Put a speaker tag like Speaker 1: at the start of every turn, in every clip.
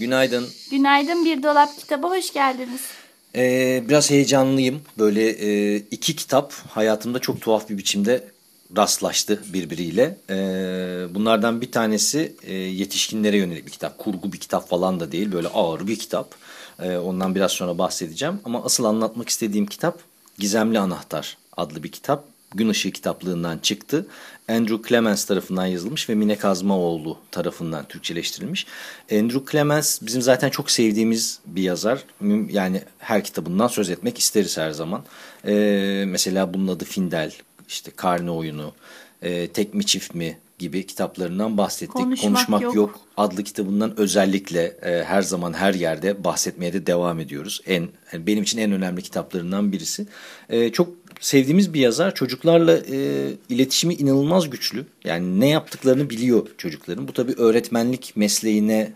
Speaker 1: Günaydın.
Speaker 2: Günaydın Bir Dolap Kitabı hoş geldiniz.
Speaker 1: Ee, biraz heyecanlıyım. Böyle e, iki kitap hayatımda çok tuhaf bir biçimde rastlaştı birbiriyle. Ee, bunlardan bir tanesi e, yetişkinlere yönelik bir kitap. Kurgu bir kitap falan da değil. Böyle ağır bir kitap. Ee, ondan biraz sonra bahsedeceğim. Ama asıl anlatmak istediğim kitap Gizemli Anahtar adlı bir kitap. Gün Işığı kitaplığından çıktı. Andrew Clemens tarafından yazılmış ve Mine Kazmaoğlu tarafından Türkçeleştirilmiş. Andrew Clemens bizim zaten çok sevdiğimiz bir yazar. Yani her kitabından söz etmek isteriz her zaman. Ee, mesela bunun adı Findel, işte Karne Oyunu, e, Tek mi Çift mi gibi kitaplarından bahsettik.
Speaker 2: Konuşmak, Konuşmak yok. yok
Speaker 1: adlı kitabından özellikle e, her zaman her yerde bahsetmeye de devam ediyoruz. En yani benim için en önemli kitaplarından birisi. E, çok sevdiğimiz bir yazar. Çocuklarla e, iletişimi inanılmaz güçlü. Yani ne yaptıklarını biliyor çocukların. Bu tabii öğretmenlik mesleğine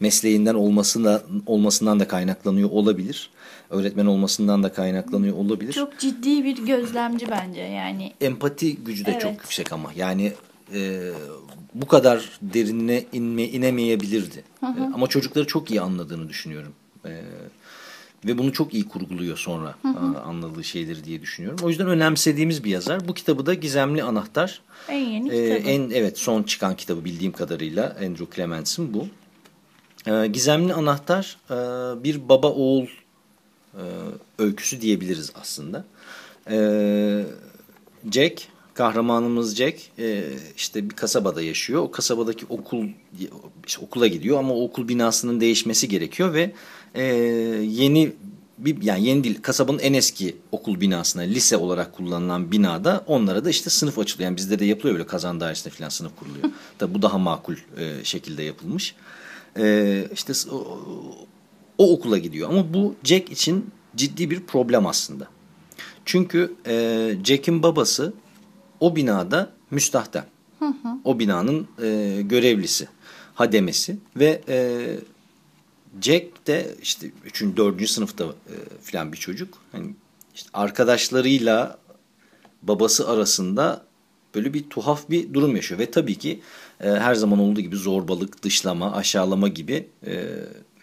Speaker 1: mesleğinden olmasına, olmasından da kaynaklanıyor olabilir. Öğretmen olmasından da kaynaklanıyor olabilir.
Speaker 2: Çok ciddi bir gözlemci bence yani.
Speaker 1: Empati gücü de evet. çok yüksek ama yani e, bu kadar derinine inme, inemeyebilirdi. Hı hı. E, ama çocukları çok iyi anladığını düşünüyorum. Evet ve bunu çok iyi kurguluyor sonra hı hı. anladığı şeyleri diye düşünüyorum. O yüzden önemsediğimiz bir yazar. Bu kitabı da Gizemli Anahtar.
Speaker 2: En yeni ee, kitabı.
Speaker 1: En, evet son çıkan kitabı bildiğim kadarıyla Andrew Clements'in bu. Ee, Gizemli Anahtar e, bir baba oğul e, öyküsü diyebiliriz aslında. Ee, Jack kahramanımız Jack e, işte bir kasabada yaşıyor. O kasabadaki okul işte okula gidiyor ama o okul binasının değişmesi gerekiyor ve e, yeni bir yani yeni değil kasabanın en eski okul binasına lise olarak kullanılan binada onlara da işte sınıf açılıyor. Yani bizde de yapılıyor öyle kazan dairesinde falan sınıf kuruluyor. Tabi bu daha makul e, şekilde yapılmış. E, işte o, o okula gidiyor ama bu Jack için ciddi bir problem aslında. Çünkü e, Jack'in babası o binada. Hı hı. O binanın e, görevlisi, hademesi ve e, Jack de işte 3. 4. sınıfta e, filan bir çocuk. Hani işte arkadaşlarıyla babası arasında böyle bir tuhaf bir durum yaşıyor. Ve tabii ki e, her zaman olduğu gibi zorbalık, dışlama, aşağılama gibi e,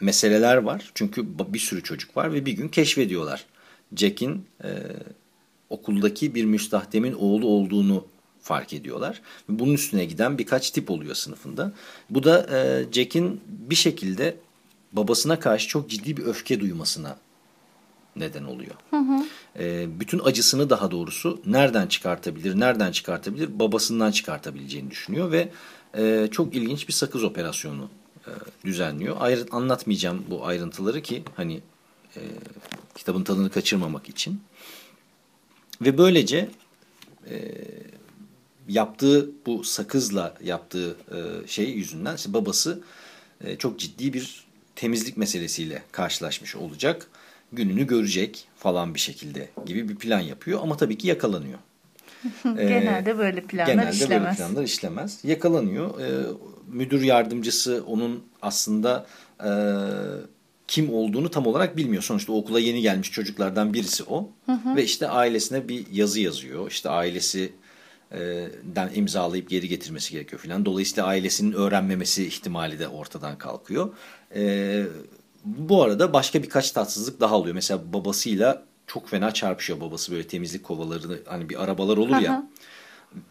Speaker 1: meseleler var. Çünkü bir sürü çocuk var ve bir gün keşfediyorlar. Jack'in e, okuldaki bir müstahdemin oğlu olduğunu fark ediyorlar. Bunun üstüne giden birkaç tip oluyor sınıfında. Bu da e, Jack'in bir şekilde babasına karşı çok ciddi bir öfke duymasına neden oluyor. Hı hı. E, bütün acısını daha doğrusu nereden çıkartabilir, nereden çıkartabilir, babasından çıkartabileceğini düşünüyor ve e, çok ilginç bir sakız operasyonu e, düzenliyor. Ayrı, anlatmayacağım bu ayrıntıları ki hani e, kitabın tadını kaçırmamak için. Ve böylece e, yaptığı bu sakızla yaptığı e, şey yüzünden işte babası e, çok ciddi bir temizlik meselesiyle karşılaşmış olacak. Gününü görecek falan bir şekilde gibi bir plan yapıyor ama tabii ki yakalanıyor.
Speaker 2: genelde böyle planlar
Speaker 1: genelde
Speaker 2: işlemez.
Speaker 1: Genelde böyle planlar işlemez. Yakalanıyor. Ee, müdür yardımcısı onun aslında e, kim olduğunu tam olarak bilmiyor. Sonuçta okula yeni gelmiş çocuklardan birisi o. Hı hı. Ve işte ailesine bir yazı yazıyor. İşte ailesi den imzalayıp geri getirmesi gerekiyor filan. Dolayısıyla ailesinin öğrenmemesi ihtimali de ortadan kalkıyor. E, bu arada başka birkaç tatsızlık daha oluyor. Mesela babasıyla çok fena çarpışıyor babası böyle temizlik kovalarını hani bir arabalar olur ya.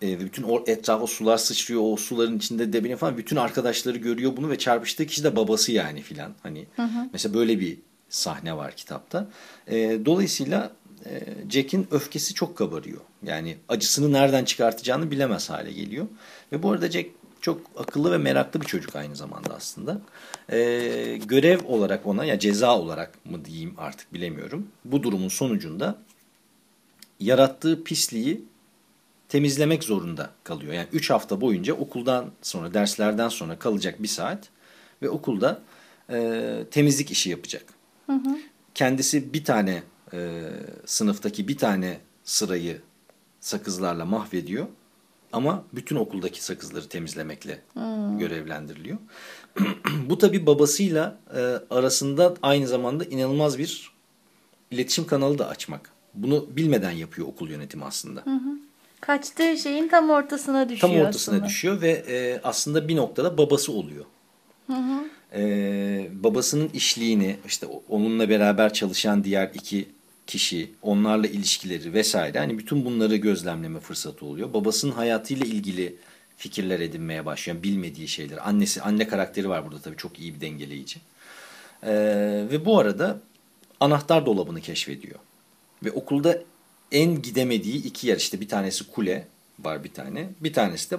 Speaker 1: E, bütün o etrafa sular sıçrıyor o suların içinde debine falan bütün arkadaşları görüyor bunu ve çarpıştığı kişi de babası yani filan. Hani hı hı. mesela böyle bir sahne var kitapta. E, dolayısıyla e, Jack'in öfkesi çok kabarıyor. Yani acısını nereden çıkartacağını bilemez hale geliyor. Ve bu arada Jack çok akıllı ve meraklı bir çocuk aynı zamanda aslında. Ee, görev olarak ona ya ceza olarak mı diyeyim artık bilemiyorum. Bu durumun sonucunda yarattığı pisliği temizlemek zorunda kalıyor. Yani 3 hafta boyunca okuldan sonra derslerden sonra kalacak bir saat ve okulda e, temizlik işi yapacak. Hı hı. Kendisi bir tane e, sınıftaki bir tane sırayı sakızlarla mahvediyor. Ama bütün okuldaki sakızları temizlemekle hmm. görevlendiriliyor. Bu tabi babasıyla e, arasında aynı zamanda inanılmaz bir iletişim kanalı da açmak. Bunu bilmeden yapıyor okul yönetimi aslında. Hı hı.
Speaker 2: Kaçtığı şeyin tam ortasına düşüyor
Speaker 1: Tam ortasına aslında. düşüyor ve e, aslında bir noktada babası oluyor. Hı hı. E, babasının işliğini işte onunla beraber çalışan diğer iki kişi, onlarla ilişkileri vesaire hani bütün bunları gözlemleme fırsatı oluyor. Babasının hayatıyla ilgili fikirler edinmeye başlıyor. Bilmediği şeyler. Annesi, anne karakteri var burada tabii çok iyi bir dengeleyici. Ee, ve bu arada anahtar dolabını keşfediyor. Ve okulda en gidemediği iki yer işte bir tanesi kule var bir tane. Bir tanesi de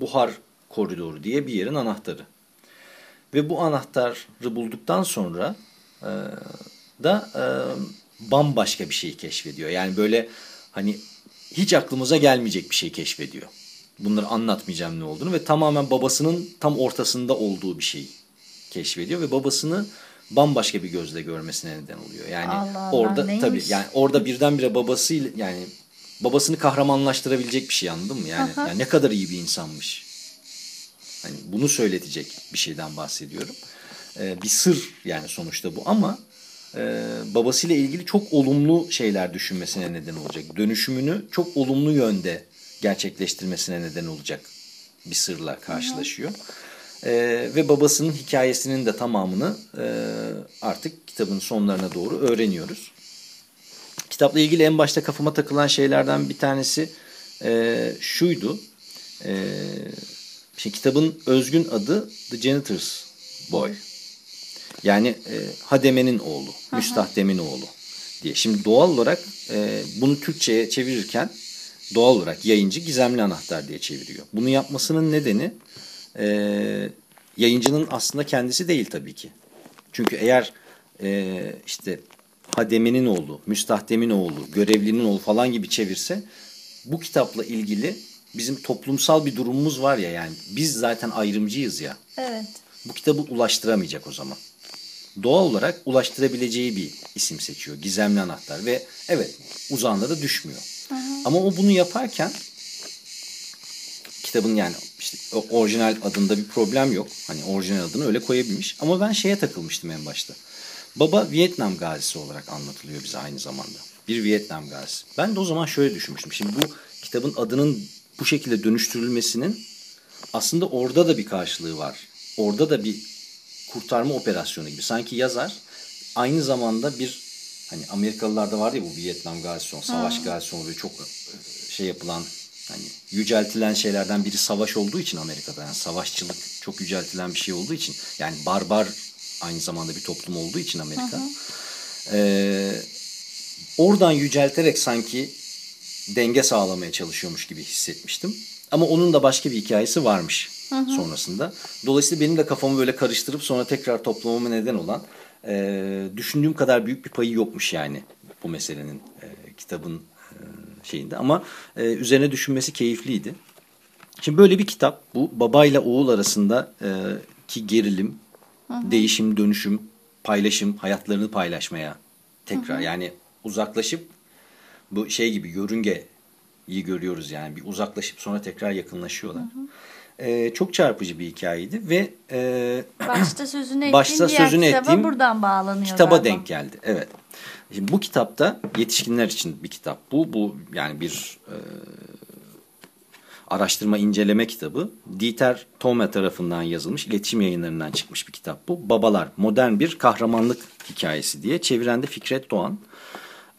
Speaker 1: buhar koridoru diye bir yerin anahtarı. Ve bu anahtarı bulduktan sonra e, da e, bambaşka bir şeyi keşfediyor. Yani böyle hani hiç aklımıza gelmeyecek bir şey keşfediyor. Bunları anlatmayacağım ne olduğunu ve tamamen babasının tam ortasında olduğu bir şey keşfediyor ve babasını bambaşka bir gözle görmesine neden oluyor. Yani Allah orada Allah, tabii yani orada birdenbire babasıyla yani babasını kahramanlaştırabilecek bir şey anladın mı? Yani, yani ne kadar iyi bir insanmış. Hani bunu söyletecek bir şeyden bahsediyorum. Ee, bir sır yani sonuçta bu ama e, babasıyla ilgili çok olumlu şeyler düşünmesine neden olacak. Dönüşümünü çok olumlu yönde gerçekleştirmesine neden olacak bir sırla karşılaşıyor. Hı hı. E, ve babasının hikayesinin de tamamını e, artık kitabın sonlarına doğru öğreniyoruz. Kitapla ilgili en başta kafama takılan şeylerden bir tanesi e, şuydu. E, şimdi kitabın özgün adı The Janitor's Boy. Yani e, Hademe'nin oğlu, Aha. Müstahdem'in oğlu diye. Şimdi doğal olarak e, bunu Türkçe'ye çevirirken doğal olarak yayıncı gizemli anahtar diye çeviriyor. Bunu yapmasının nedeni e, yayıncının aslında kendisi değil tabii ki. Çünkü eğer e, işte Hademe'nin oğlu, Müstahdem'in oğlu, Görevlinin oğlu falan gibi çevirse bu kitapla ilgili bizim toplumsal bir durumumuz var ya yani biz zaten ayrımcıyız ya.
Speaker 2: Evet.
Speaker 1: Bu kitabı ulaştıramayacak o zaman. Doğal olarak ulaştırabileceği bir isim seçiyor. Gizemli anahtar ve evet uzanlara düşmüyor. Hı hı. Ama o bunu yaparken kitabın yani işte orijinal adında bir problem yok. Hani orijinal adını öyle koyabilmiş. Ama ben şeye takılmıştım en başta. Baba Vietnam gazisi olarak anlatılıyor bize aynı zamanda. Bir Vietnam gazisi. Ben de o zaman şöyle düşünmüştüm. Şimdi bu kitabın adının bu şekilde dönüştürülmesinin aslında orada da bir karşılığı var. Orada da bir kurtarma operasyonu gibi. Sanki yazar aynı zamanda bir hani Amerikalılarda var ya bu Vietnam gazisi, savaş gazisi böyle çok e, şey yapılan hani yüceltilen şeylerden biri savaş olduğu için Amerika'da yani savaşçılık çok yüceltilen bir şey olduğu için yani barbar aynı zamanda bir toplum olduğu için Amerika. Hı hı. Ee, oradan yücelterek sanki denge sağlamaya çalışıyormuş gibi hissetmiştim. Ama onun da başka bir hikayesi varmış hı hı. sonrasında. Dolayısıyla benim de kafamı böyle karıştırıp sonra tekrar toplamama neden olan e, düşündüğüm kadar büyük bir payı yokmuş yani bu meselenin e, kitabın şeyinde ama e, üzerine düşünmesi keyifliydi. Şimdi böyle bir kitap bu babayla oğul arasında e, ki gerilim, hı hı. değişim, dönüşüm, paylaşım, hayatlarını paylaşmaya tekrar hı hı. yani uzaklaşıp bu şey gibi yörüngeyi görüyoruz yani bir uzaklaşıp sonra tekrar yakınlaşıyorlar. Hı hı. Ee, çok çarpıcı bir hikayeydi ve e,
Speaker 2: başta sözünü ettiğim başta sözünü ettiğim buradan bağlanıyor
Speaker 1: kitaba galiba. denk geldi. Evet. Şimdi bu kitapta yetişkinler için bir kitap bu. Bu yani bir e, araştırma inceleme kitabı. Dieter Thome tarafından yazılmış, iletişim yayınlarından çıkmış bir kitap bu. Babalar, modern bir kahramanlık hikayesi diye. Çeviren de Fikret Doğan.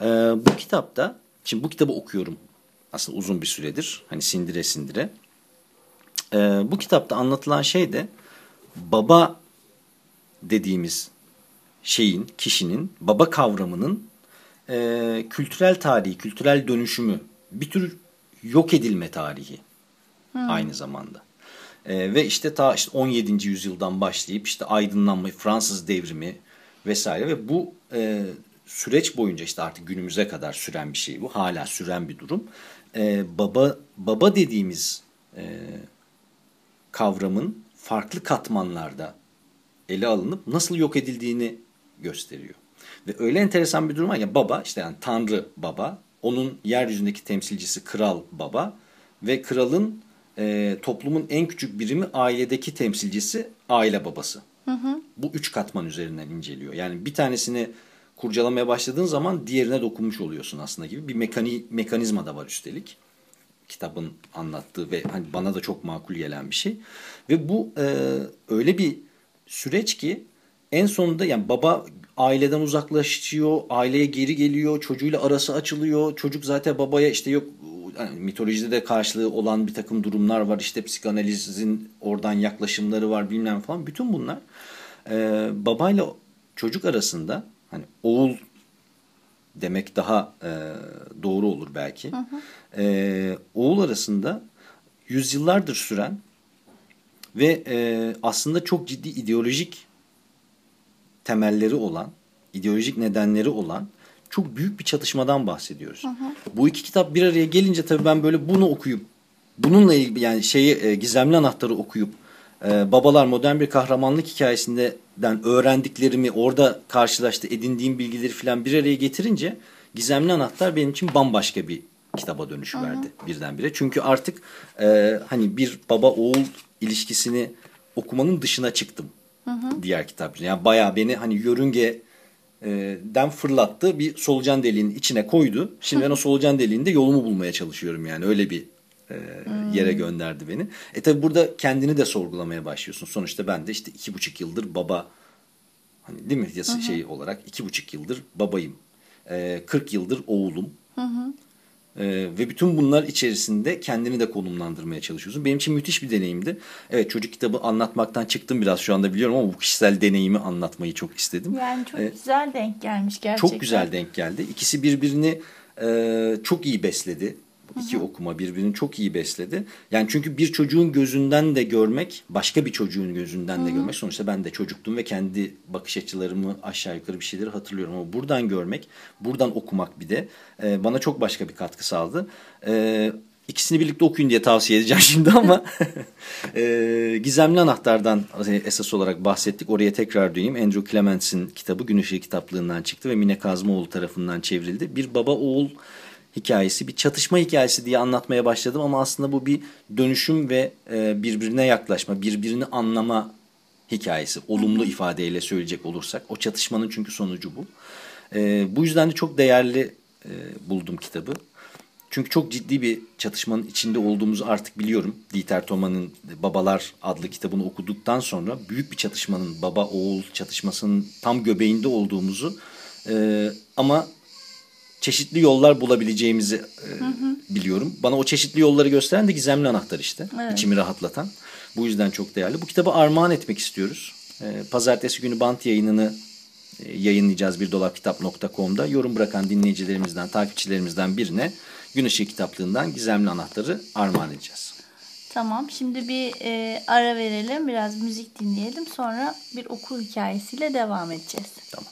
Speaker 1: E, bu kitapta, şimdi bu kitabı okuyorum aslında uzun bir süredir. Hani sindire sindire. E, bu kitapta anlatılan şey de baba dediğimiz şeyin, kişinin, baba kavramının e, kültürel tarihi, kültürel dönüşümü, bir tür yok edilme tarihi hmm. aynı zamanda. E, ve işte ta işte 17. yüzyıldan başlayıp işte aydınlanma, Fransız devrimi vesaire ve bu e, süreç boyunca işte artık günümüze kadar süren bir şey bu. Hala süren bir durum. E, baba baba dediğimiz e, kavramın farklı katmanlarda ele alınıp nasıl yok edildiğini gösteriyor. Ve öyle enteresan bir durum var ya baba işte yani tanrı baba onun yeryüzündeki temsilcisi kral baba ve kralın e, toplumun en küçük birimi ailedeki temsilcisi aile babası. Hı hı. Bu üç katman üzerinden inceliyor. Yani bir tanesini kurcalamaya başladığın zaman diğerine dokunmuş oluyorsun aslında gibi bir mekani, mekanizma da var üstelik. Kitabın anlattığı ve hani bana da çok makul gelen bir şey. Ve bu e, öyle bir süreç ki en sonunda yani baba aileden uzaklaşıyor, aileye geri geliyor, çocuğuyla arası açılıyor. Çocuk zaten babaya işte yok yani mitolojide de karşılığı olan bir takım durumlar var. İşte psikanalizin oradan yaklaşımları var bilmem falan. Bütün bunlar e, babayla çocuk arasında hani oğul demek daha e, doğru olur belki. Hı hı. E, oğul arasında yüzyıllardır süren ve e, aslında çok ciddi ideolojik temelleri olan, ideolojik nedenleri olan çok büyük bir çatışmadan bahsediyoruz. Hı hı. Bu iki kitap bir araya gelince tabii ben böyle bunu okuyup bununla ilgili yani şeyi e, gizemli anahtarı okuyup e, babalar modern bir kahramanlık hikayesinden öğrendiklerimi orada karşılaştı edindiğim bilgileri falan bir araya getirince gizemli anahtar benim için bambaşka bir kitaba dönüşü verdi birdenbire. Çünkü artık e, hani bir baba oğul ilişkisini okumanın dışına çıktım. Hı hı. Diğer kitap. Yani bayağı beni hani yörünge den fırlattı bir solucan deliğinin içine koydu. Şimdi ben o solucan deliğinde yolumu bulmaya çalışıyorum yani öyle bir e, yere gönderdi beni. E tabi burada kendini de sorgulamaya başlıyorsun. Sonuçta ben de işte iki buçuk yıldır baba hani değil mi yası şey olarak iki buçuk yıldır babayım. E, 40 yıldır oğlum. Hı hı. Ee, ve bütün bunlar içerisinde kendini de konumlandırmaya çalışıyorsun. Benim için müthiş bir deneyimdi. Evet çocuk kitabı anlatmaktan çıktım biraz şu anda biliyorum ama bu kişisel deneyimi anlatmayı çok istedim.
Speaker 2: Yani çok ee, güzel denk gelmiş gerçekten.
Speaker 1: Çok güzel denk geldi. İkisi birbirini e, çok iyi besledi iki okuma birbirini çok iyi besledi. Yani çünkü bir çocuğun gözünden de görmek, başka bir çocuğun gözünden de görmek. Sonuçta ben de çocuktum ve kendi bakış açılarımı aşağı yukarı bir şeyleri hatırlıyorum. Ama buradan görmek, buradan okumak bir de e, bana çok başka bir katkı sağladı. E, İkisini birlikte okuyun diye tavsiye edeceğim şimdi ama e, Gizemli Anahtar'dan esas olarak bahsettik. Oraya tekrar döneyim. Andrew Clements'in kitabı Gün Işığı kitaplığından çıktı ve Mine Kazmaoğlu tarafından çevrildi. Bir baba oğul hikayesi, bir çatışma hikayesi diye anlatmaya başladım ama aslında bu bir dönüşüm ve e, birbirine yaklaşma, birbirini anlama hikayesi. Olumlu ifadeyle söyleyecek olursak. O çatışmanın çünkü sonucu bu. E, bu yüzden de çok değerli e, buldum kitabı. Çünkü çok ciddi bir çatışmanın içinde olduğumuzu artık biliyorum. Dieter Thoma'nın Babalar adlı kitabını okuduktan sonra büyük bir çatışmanın baba oğul çatışmasının tam göbeğinde olduğumuzu e, ama çeşitli yollar bulabileceğimizi e, hı hı. biliyorum. Bana o çeşitli yolları gösteren de gizemli anahtar işte. Evet. İçimi rahatlatan. Bu yüzden çok değerli. Bu kitabı armağan etmek istiyoruz. E, pazartesi günü bant yayınını e, yayınlayacağız birdolapkitap.com'da. Yorum bırakan dinleyicilerimizden, takipçilerimizden birine Gün Işığı kitaplığından gizemli anahtarı armağan edeceğiz.
Speaker 2: Tamam şimdi bir e, ara verelim biraz müzik dinleyelim sonra bir okul hikayesiyle devam edeceğiz.
Speaker 1: Tamam.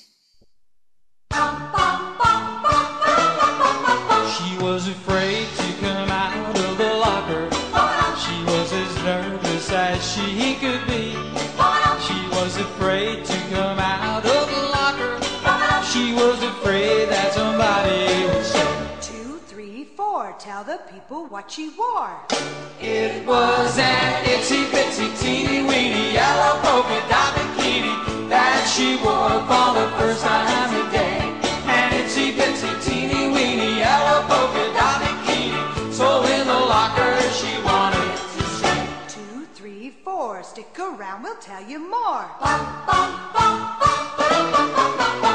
Speaker 3: Was afraid to come out of the locker. She was as nervous as she could be. She was afraid to come out of the locker. She was afraid that somebody would say,
Speaker 4: Two, three, four, tell the people what she wore.
Speaker 3: It was an itsy bitsy teeny weeny yellow polka dot bikini that she wore
Speaker 4: around, we'll tell you more.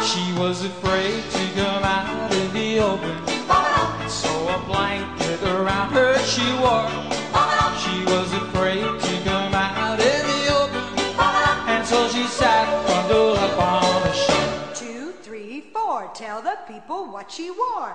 Speaker 3: She was afraid to come out in the open. So a blanket around her she wore. She was afraid to come out in the open. And so she sat bundled up on a shelf.
Speaker 4: Two, three, four, tell the people what she wore.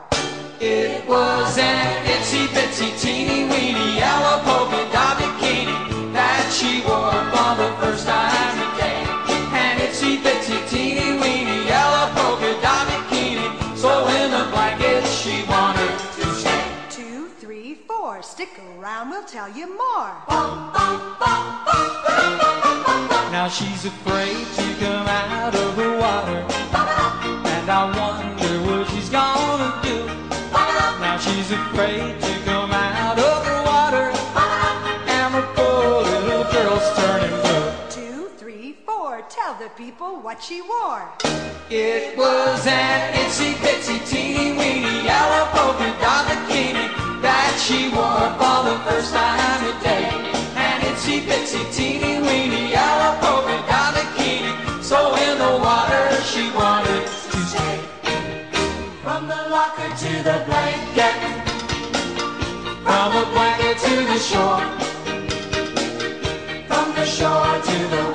Speaker 3: It was an itsy bitsy teeny weeny yellow polka dot bikini that she wore for the first time today. An itsy bitsy teeny weeny yellow polka dot bikini. So in the blanket she wanted to stay.
Speaker 4: Two, three, four, stick around, we'll tell you more.
Speaker 3: Now she's afraid to come out of the water. And I wonder what she's gonna do. Now she's afraid
Speaker 4: people what she wore.
Speaker 3: It was an itsy bitsy teeny weeny yellow polka dot bikini that she wore for the first time today. An itsy bitsy teeny weeny yellow polka dot bikini, so in the water she wanted to stay. From the locker to the blanket, from the blanket to the shore, from the shore to the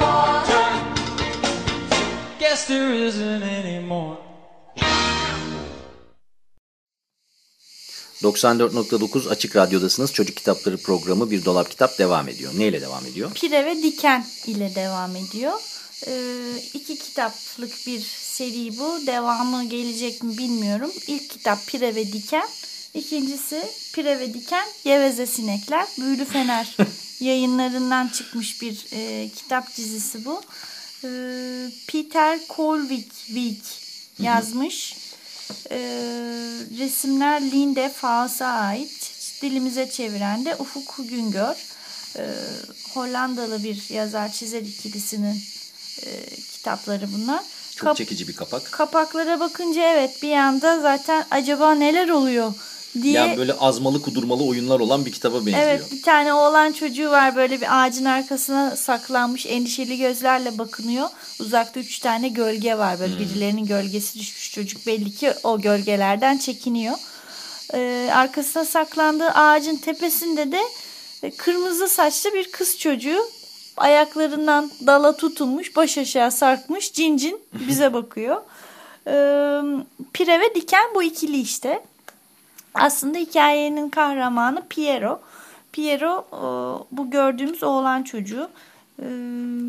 Speaker 1: 94.9 Açık Radyo'dasınız. Çocuk Kitapları programı Bir Dolap Kitap devam ediyor. Neyle devam ediyor?
Speaker 2: Pire ve Diken ile devam ediyor. Ee, iki kitaplık bir seri bu. Devamı gelecek mi bilmiyorum. İlk kitap Pire ve Diken. İkincisi Pire ve Diken Geveze Sinekler. Büyülü Fener yayınlarından çıkmış bir e, kitap dizisi bu. Ee, Peter Kolvik yazmış. Ee, resimler Linde Faas'a ait. Dilimize çeviren de Ufuk Güngör. Ee, Hollandalı bir yazar çizer ikilisinin e, kitapları bunlar.
Speaker 1: Çok
Speaker 2: Kap-
Speaker 1: çekici bir kapak.
Speaker 2: kapaklara bakınca evet bir anda zaten acaba neler oluyor diye.
Speaker 1: Yani böyle azmalı kudurmalı oyunlar olan bir kitaba benziyor.
Speaker 2: Evet bir tane oğlan çocuğu var böyle bir ağacın arkasına saklanmış endişeli gözlerle bakınıyor. Uzakta üç tane gölge var böyle birilerinin gölgesi düşmüş çocuk belli ki o gölgelerden çekiniyor. Ee, arkasına saklandığı ağacın tepesinde de e, kırmızı saçlı bir kız çocuğu ayaklarından dala tutunmuş baş aşağı sarkmış cincin bize bakıyor. Ee, Pire ve Diken bu ikili işte. Aslında hikayenin kahramanı Piero. Piero e, bu gördüğümüz oğlan çocuğu. E,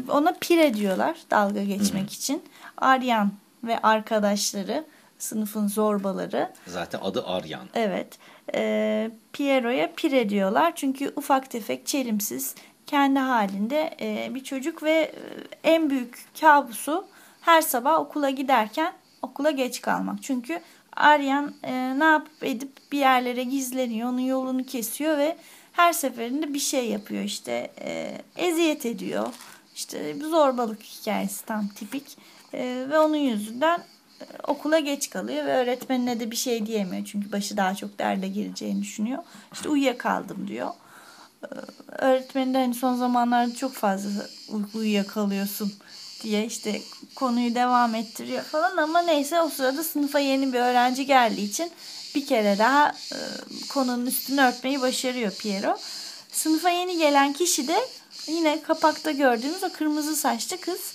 Speaker 2: Ona Pire diyorlar dalga geçmek için. Aryan ve arkadaşları sınıfın zorbaları.
Speaker 1: Zaten adı Aryan.
Speaker 2: Evet. E, Piero'ya Pire diyorlar. Çünkü ufak tefek, çelimsiz, kendi halinde e, bir çocuk ve en büyük kabusu her sabah okula giderken okula geç kalmak. Çünkü Aryan e, ne yapıp edip bir yerlere gizleniyor, onun yolunu kesiyor ve her seferinde bir şey yapıyor. İşte e, eziyet ediyor. İşte zorbalık hikayesi tam tipik. E, ve onun yüzünden e, okula geç kalıyor ve öğretmenine de bir şey diyemiyor. Çünkü başı daha çok derde gireceğini düşünüyor. İşte uyuyakaldım diyor. Ee, Öğretmeni de hani son zamanlarda çok fazla uyuyakalıyorsun diye işte konuyu devam ettiriyor falan ama neyse o sırada sınıfa yeni bir öğrenci geldiği için bir kere daha e, konunun üstünü örtmeyi başarıyor Piero. Sınıfa yeni gelen kişi de yine kapakta gördüğümüz o kırmızı saçlı kız.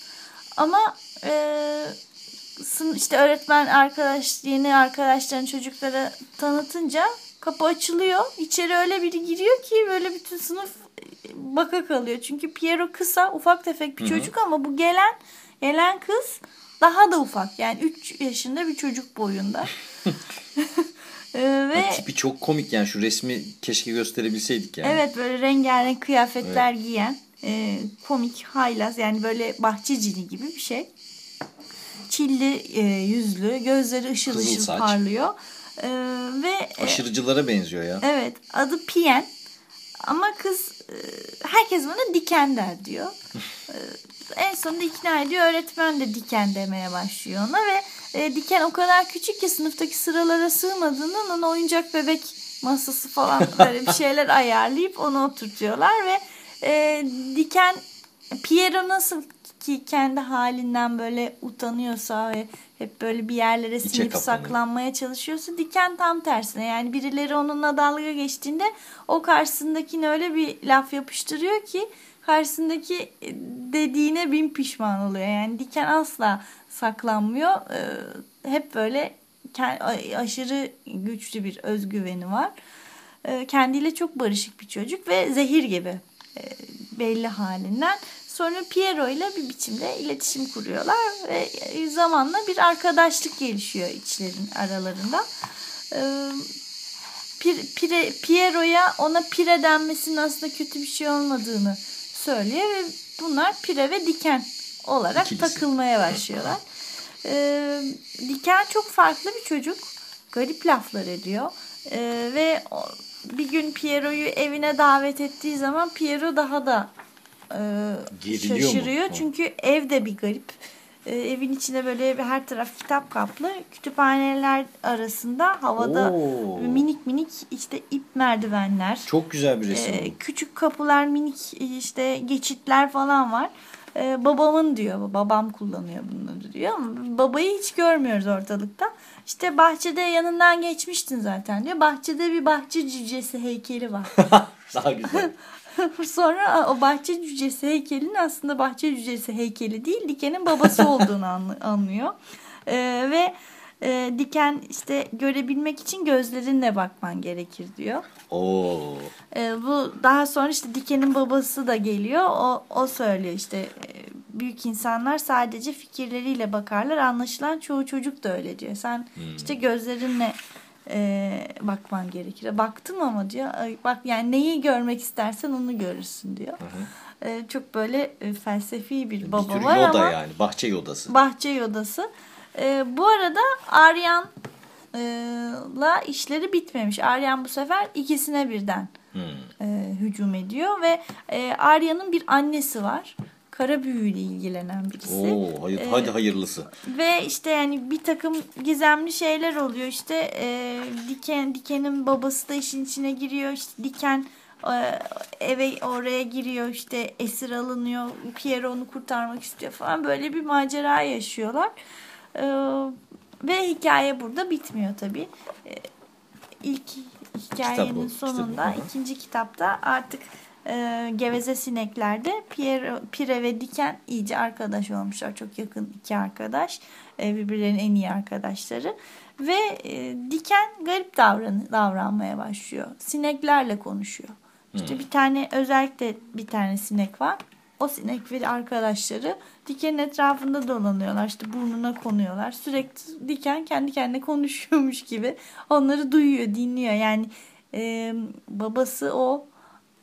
Speaker 2: Ama e, işte öğretmen arkadaş yeni arkadaşlarını çocuklara tanıtınca kapı açılıyor. İçeri öyle biri giriyor ki böyle bütün sınıf baka kalıyor. Çünkü Piero kısa, ufak tefek bir çocuk ama bu gelen gelen kız daha da ufak. Yani 3 yaşında bir çocuk boyunda. Ee, ve
Speaker 1: Ha, tipi çok komik yani şu resmi keşke gösterebilseydik yani.
Speaker 2: Evet böyle rengarenk kıyafetler giyen e, komik haylaz yani böyle bahçe cini gibi bir şey. Çilli e, yüzlü gözleri ışıl
Speaker 1: Kızıl
Speaker 2: ışıl
Speaker 1: saç.
Speaker 2: parlıyor. E, ve
Speaker 1: Aşırıcılara benziyor ya.
Speaker 2: evet adı Piyen ama kız herkes bana diken der diyor. E, en sonunda ikna ediyor öğretmen de diken demeye başlıyor ona ve e, diken o kadar küçük ki sınıftaki sıralara sığmadığından ona oyuncak bebek masası falan böyle bir şeyler ayarlayıp onu oturtuyorlar ve e, diken Piero nasıl ki kendi halinden böyle utanıyorsa ve hep böyle bir yerlere
Speaker 1: İçe
Speaker 2: sinip
Speaker 1: kapanıyor.
Speaker 2: saklanmaya çalışıyorsa diken tam tersine yani birileri onunla dalga geçtiğinde o karşısındakine öyle bir laf yapıştırıyor ki karşısındaki dediğine bin pişman oluyor. Yani diken asla saklanmıyor. Ee, hep böyle aşırı güçlü bir özgüveni var. Ee, kendiyle çok barışık bir çocuk ve zehir gibi e, belli halinden. Sonra Piero ile bir biçimde iletişim kuruyorlar ve e, zamanla bir arkadaşlık gelişiyor içlerin aralarında. Ee, Pire, Piero'ya ona Pire denmesinin aslında kötü bir şey olmadığını söylüyor ve bunlar Pire ve Diken olarak
Speaker 1: İkilisi.
Speaker 2: takılmaya başlıyorlar. Ee, Diken çok farklı bir çocuk. Garip laflar ediyor. Ee, ve bir gün Piero'yu evine davet ettiği zaman Piero daha da e,
Speaker 1: mu?
Speaker 2: şaşırıyor.
Speaker 1: Hı.
Speaker 2: Çünkü ev de bir garip. Ee, evin içinde böyle her taraf kitap kaplı. Kütüphaneler arasında havada
Speaker 1: Oo.
Speaker 2: minik minik işte ip merdivenler.
Speaker 1: Çok güzel bir resim. Bu.
Speaker 2: küçük kapılar, minik işte geçitler falan var. e, babamın diyor. Babam kullanıyor bunları diyor. Ama babayı hiç görmüyoruz ortalıkta. İşte bahçede yanından geçmiştin zaten diyor. Bahçede bir bahçe cücesi heykeli var.
Speaker 1: Daha güzel.
Speaker 2: Sonra o bahçe cücesi heykelinin aslında bahçe cücesi heykeli değil Diken'in babası olduğunu anlı- anlıyor. Ee, ve e, Diken işte görebilmek için gözlerinle bakman gerekir diyor.
Speaker 1: Oo.
Speaker 2: Ee, bu daha sonra işte Diken'in babası da geliyor. O, o söylüyor işte e, büyük insanlar sadece fikirleriyle bakarlar. Anlaşılan çoğu çocuk da öyle diyor. Sen işte gözlerinle e, bakman gerekir. Baktım ama diyor. "Ay, Bak yani neyi görmek istersen onu görürsün diyor. E, çok böyle e, felsefi bir baba
Speaker 1: bir tür
Speaker 2: var
Speaker 1: yoda
Speaker 2: ama
Speaker 1: yani. Bahçe yodası.
Speaker 2: bahçe yodası. E, bu arada Aryan la işleri bitmemiş. Aryan bu sefer ikisine birden
Speaker 1: Hmm.
Speaker 2: e, hücum ediyor ve e, Arya'nın bir annesi var. Kara büyüyle ilgilenen birisi.
Speaker 1: Oo, hayır,
Speaker 2: Ee,
Speaker 1: hadi hayırlısı.
Speaker 2: Ve işte yani bir takım gizemli şeyler oluyor. İşte e, Diken Diken'in babası da işin içine giriyor. İşte Diken e, eve oraya giriyor. İşte esir alınıyor. Pierre onu kurtarmak istiyor falan. Böyle bir macera yaşıyorlar. E, ve hikaye burada bitmiyor tabii. E, ilk hikayenin
Speaker 1: Kitap bu,
Speaker 2: sonunda
Speaker 1: kitabı.
Speaker 2: İkinci kitapta artık e, geveze sineklerde Pierre, Pire ve Diken iyice arkadaş olmuşlar. Çok yakın iki arkadaş. E, birbirlerinin en iyi arkadaşları. Ve e, Diken garip davran davranmaya başlıyor. Sineklerle konuşuyor. İşte
Speaker 1: Hmm.
Speaker 2: bir tane özellikle bir tane sinek var. O sinek ve arkadaşları Diken'in etrafında dolanıyorlar. İşte burnuna konuyorlar. Sürekli Diken kendi kendine konuşuyormuş gibi. Onları duyuyor, dinliyor. Yani e, babası o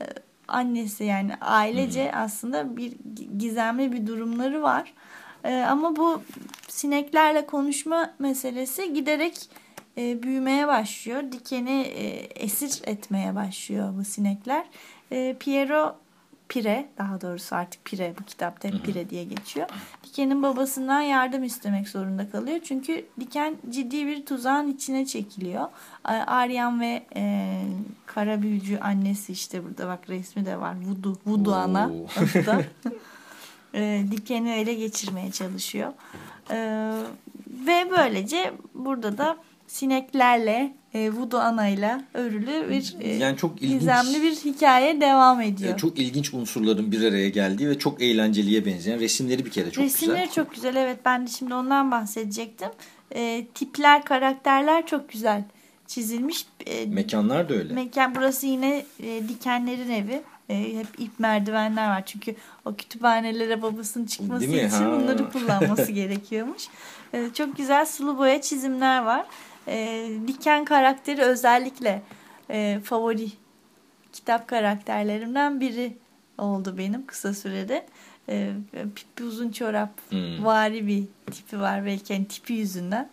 Speaker 2: e, annesi yani ailece aslında bir gizemli bir durumları var. E, ama bu sineklerle konuşma meselesi giderek e, büyümeye başlıyor. Dikeni e, esir etmeye başlıyor bu sinekler. E, Piero Pire daha doğrusu artık Pire bu kitapta hep Pire diye geçiyor. Diken'in babasından yardım istemek zorunda kalıyor. Çünkü Diken ciddi bir tuzağın içine çekiliyor. Aryan ve e, kara büyücü annesi işte burada bak resmi de var. Vudu, Vudu ana e, Diken'i ele geçirmeye çalışıyor. E, ve böylece burada da sineklerle e, Vudu anayla örülü bir e,
Speaker 1: Yani çok ilginç.
Speaker 2: gizemli bir hikaye devam ediyor.
Speaker 1: E, Çok ilginç unsurların bir araya geldiği ve çok eğlenceliye benzeyen resimleri bir kere çok
Speaker 2: Resimleri
Speaker 1: güzel.
Speaker 2: çok güzel evet ben de şimdi ondan bahsedecektim. E, tipler karakterler çok güzel çizilmiş. E,
Speaker 1: Mekanlar da öyle.
Speaker 2: mekan burası yine e, dikenlerin evi. E, hep ip merdivenler var çünkü o kütüphanelere babasının çıkması için
Speaker 1: Ha.
Speaker 2: bunları kullanması gerekiyormuş. E, çok güzel sulu boya çizimler var. E, diken karakteri özellikle e, favori kitap karakterlerimden biri oldu benim kısa sürede. E, pipi uzun çorap
Speaker 1: Hmm.
Speaker 2: vari bir tipi var belki hani tipi yüzünden.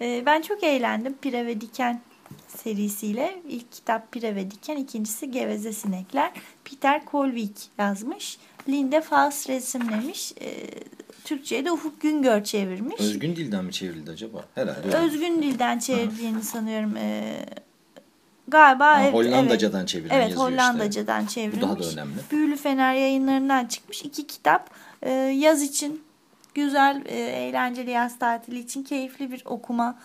Speaker 2: E, ben çok eğlendim Pire ve Diken serisiyle. İlk kitap Pire ve Diken, ikincisi Geveze Sinekler. Peter Kolvik yazmış. Linde Faust resimlemiş. E, Türkçe'ye de Ufuk Güngör çevirmiş.
Speaker 1: Özgün dilden mi çevrildi acaba? Herhalde öyle.
Speaker 2: Özgün dilden çevirdiğini sanıyorum. E, galiba
Speaker 1: Ha,
Speaker 2: evet,
Speaker 1: Hollandacadan
Speaker 2: evet.
Speaker 1: çevrilen
Speaker 2: Evet
Speaker 1: yazıyor
Speaker 2: Hollandacadan
Speaker 1: işte.
Speaker 2: çevrilmiş.
Speaker 1: Bu daha da önemli.
Speaker 2: Büyülü Fener yayınlarından çıkmış iki kitap. E, yaz için güzel, e, eğlenceli yaz tatili için keyifli bir okuma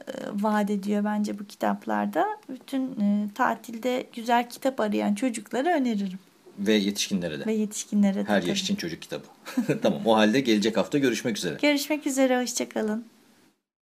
Speaker 2: e, vaat ediyor bence bu kitaplarda. Bütün e, tatilde güzel kitap arayan çocuklara öneririm.
Speaker 1: Ve yetişkinlere de.
Speaker 2: Ve yetişkinlere de.
Speaker 1: Her
Speaker 2: tabii.
Speaker 1: yaş için çocuk kitabı. tamam o halde gelecek hafta görüşmek üzere.
Speaker 2: Görüşmek üzere, hoşçakalın.